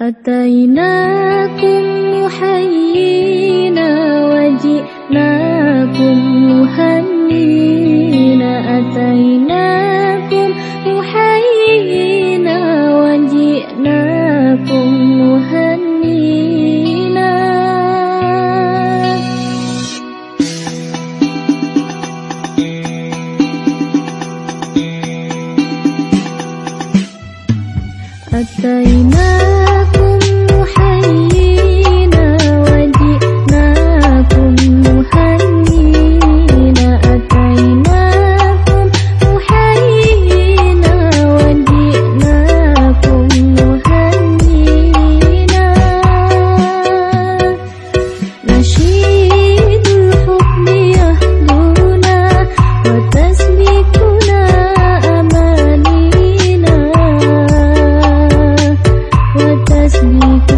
أتيناكم محيينا وجئناكم مهنينا أتيناكم محيينا وجئناكم مهنينا أتيناكم Thank you.